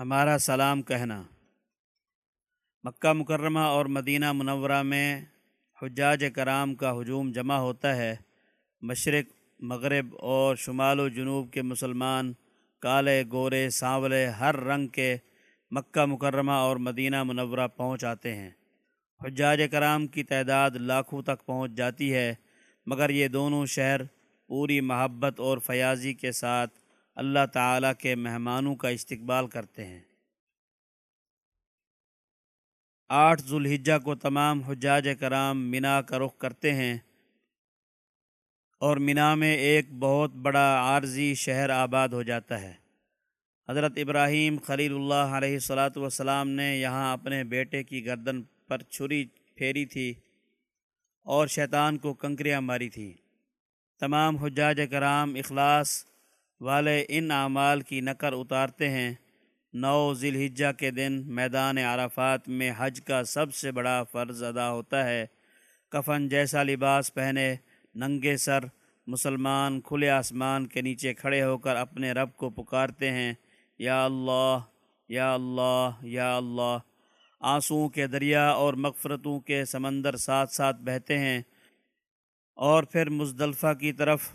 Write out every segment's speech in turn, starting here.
ہمارا سلام کہنا۔ مکہ مکرمہ اور مدینہ منورہ میں حجاج کرام کا ہجوم جمع ہوتا ہے۔ مشرق، مغرب اور شمال و جنوب کے مسلمان کالے، گورے، سانولے ہر رنگ کے مکہ مکرمہ اور مدینہ منورہ پہنچ آتے ہیں۔ حجاج کرام کی تعداد لاکھوں تک پہنچ جاتی ہے، مگر یہ دونوں شہر پوری محبت اور فیاضی کے ساتھ اللہ تعالیٰ کے مہمانوں کا استقبال کرتے ہیں۔ آٹھ ذوالحجہ کو تمام حجاج کرام منا کا رخ کرتے ہیں اور منا میں ایک بہت بڑا عارضی شہر آباد ہو جاتا ہے۔ حضرت ابراہیم خلیل اللہ علیہ صلاۃ والسلام نے یہاں اپنے بیٹے کی گردن پر چھری پھیری تھی اور شیطان کو کنکریاں ماری تھی تمام حجاج کرام اخلاص والے ان اعمال کی نقر اتارتے ہیں۔ نو ذی الحجہ کے دن میدان عرفات میں حج کا سب سے بڑا فرض ادا ہوتا ہے۔ کفن جیسا لباس پہنے، ننگے سر، مسلمان کھلے آسمان کے نیچے کھڑے ہو کر اپنے رب کو پکارتے ہیں۔ یا اللہ یا اللہ یا اللہ۔ آنسوؤں کے دریا اور مغفرتوں کے سمندر ساتھ ساتھ بہتے ہیں۔ اور پھر مزدلفہ کی طرف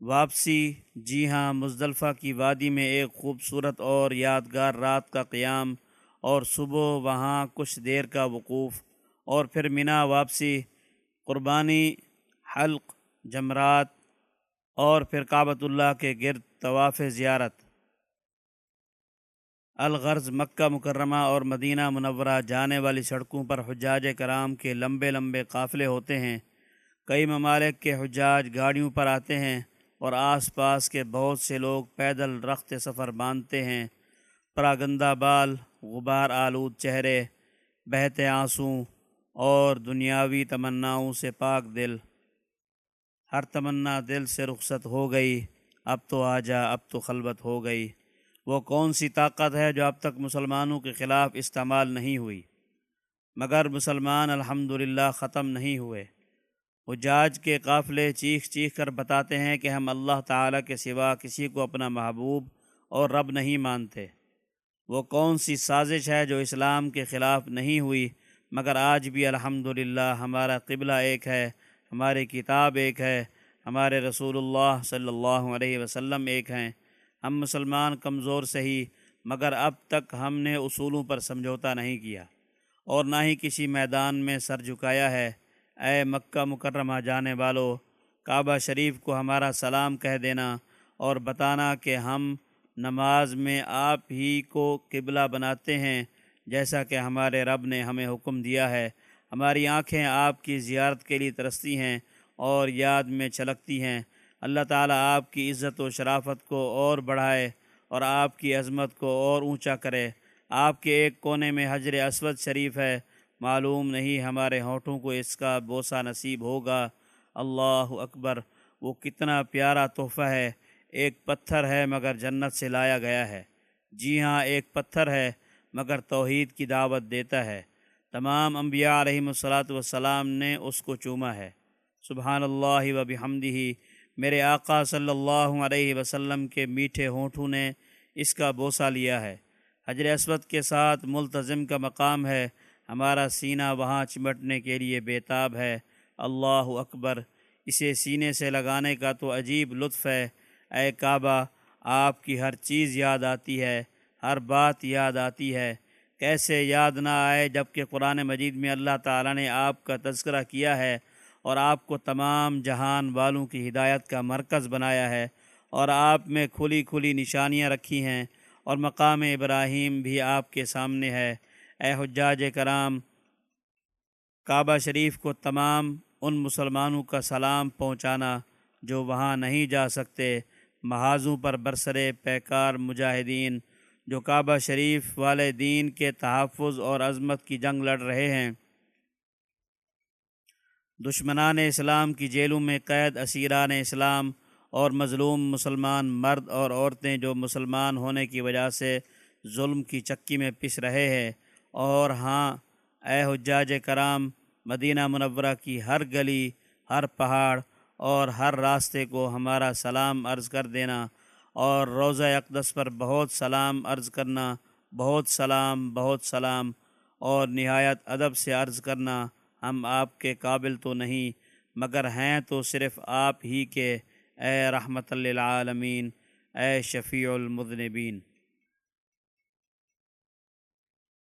واپسی۔ جی ہاں مزدلفہ کی وادی میں ایک خوبصورت اور یادگار رات کا قیام اور صبح وہاں کچھ دیر کا وقوف اور پھر منا واپسی، قربانی، حلق، جمرات اور پھر کعبۃ اللہ کے گرد طواف زیارت۔ الغرض مکہ مکرمہ اور مدینہ منورہ جانے والی سڑکوں پر حجاج کرام کے لمبے لمبے قافلے ہوتے ہیں۔ کئی ممالک کے حجاج گاڑیوں پر آتے ہیں۔ اور آس پاس کے بہت سے لوگ پیدل رخت سفر باندھتے ہیں۔ پراگندہ بال، غبار آلود چہرے، بہتے آنسوں اور دنیاوی تمناؤں سے پاک دل۔ ہر تمنا دل سے رخصت ہو گئی۔ اب تو آ جا اب تو خلبت ہو گئی۔ وہ کون سی طاقت ہے جو اب تک مسلمانوں کے خلاف استعمال نہیں ہوئی؟ مگر مسلمان الحمدللہ ختم نہیں ہوئے۔ حجاج کے قافلے چیخ چیخ کر بتاتے ہیں کہ ہم اللہ تعالیٰ کے سوا کسی کو اپنا محبوب اور رب نہیں مانتے۔ وہ کون سی سازش ہے جو اسلام کے خلاف نہیں ہوئی، مگر آج بھی الحمد ہمارا قبلہ ایک ہے، ہماری کتاب ایک ہے، ہمارے رسول اللہ صلی اللہ علیہ وسلم ایک ہیں۔ ہم مسلمان کمزور سہی مگر اب تک ہم نے اصولوں پر سمجھوتا نہیں کیا۔ اور نہ ہی کسی میدان میں سر جھکایا ہے۔ اے مکہ مکرمہ جانے والو، کعبہ شریف کو ہمارا سلام کہہ دینا اور بتانا کہ ہم نماز میں آپ ہی کو قبلہ بناتے ہیں، جیسا کہ ہمارے رب نے ہمیں حکم دیا ہے۔ ہماری آنکھیں آپ کی زیارت کے لیے ترستی ہیں اور یاد میں چھلکتی ہیں۔ اللہ تعالیٰ آپ کی عزت و شرافت کو اور بڑھائے اور آپ کی عظمت کو اور اونچا کرے۔ آپ کے ایک کونے میں حجر اسود شریف ہے۔ معلوم نہیں ہمارے ہونٹوں کو اس کا بوسہ نصیب ہوگا۔ اللہ اکبر، وہ کتنا پیارا تحفہ ہے۔ ایک پتھر ہے مگر جنت سے لایا گیا ہے۔ جی ہاں ایک پتھر ہے مگر توحید کی دعوت دیتا ہے۔ تمام انبیاء علیہم الصلاۃ والسلام نے اس کو چوما ہے۔ سبحان اللہ و بحمدہ۔ میرے آقا صلی اللہ علیہ وسلم کے میٹھے ہونٹوں نے اس کا بوسہ لیا ہے۔ حجر اسود کے ساتھ ملتظم کا مقام ہے۔ ہمارا سینہ وہاں چمٹنے کے لیے بیتاب ہے۔ اللہ اکبر۔ اسے سینے سے لگانے کا تو عجیب لطف ہے۔ اے کعبہ، آپ کی ہر چیز یاد آتی ہے، ہر بات یاد آتی ہے۔ کیسے یاد نہ آئے جبکہ قرآن مجید میں اللہ تعالیٰ نے آپ کا تذکرہ کیا ہے اور آپ کو تمام جہان والوں کی ہدایت کا مرکز بنایا ہے اور آپ میں کھلی کھلی نشانیاں رکھی ہیں اور مقام ابراہیم بھی آپ کے سامنے ہے۔ اے حجاج کرام، کعبہ شریف کو تمام ان مسلمانوں کا سلام پہنچانا جو وہاں نہیں جا سکتے، محاذوں پر برسرے پیکار مجاہدین جو کعبہ شریف والے دین کے تحفظ اور عظمت کی جنگ لڑ رہے ہیں۔ دشمنان اسلام کی جیلوں میں قید اسیران اسلام اور مظلوم مسلمان مرد اور عورتیں جو مسلمان ہونے کی وجہ سے ظلم کی چکی میں پس رہے ہیں۔ اور ہاں اے حجاج کرام، مدینہ منورہ کی ہر گلی، ہر پہاڑ اور ہر راستے کو ہمارا سلام عرض کر دینا اور روزہ اقدس پر بہت سلام عرض کرنا، بہت سلام بہت سلام اور نہایت ادب سے عرض کرنا، ہم آپ کے قابل تو نہیں، مگر ہیں تو صرف آپ ہی کے، اے رحمت للعالمین، اے شفیع المذنبین۔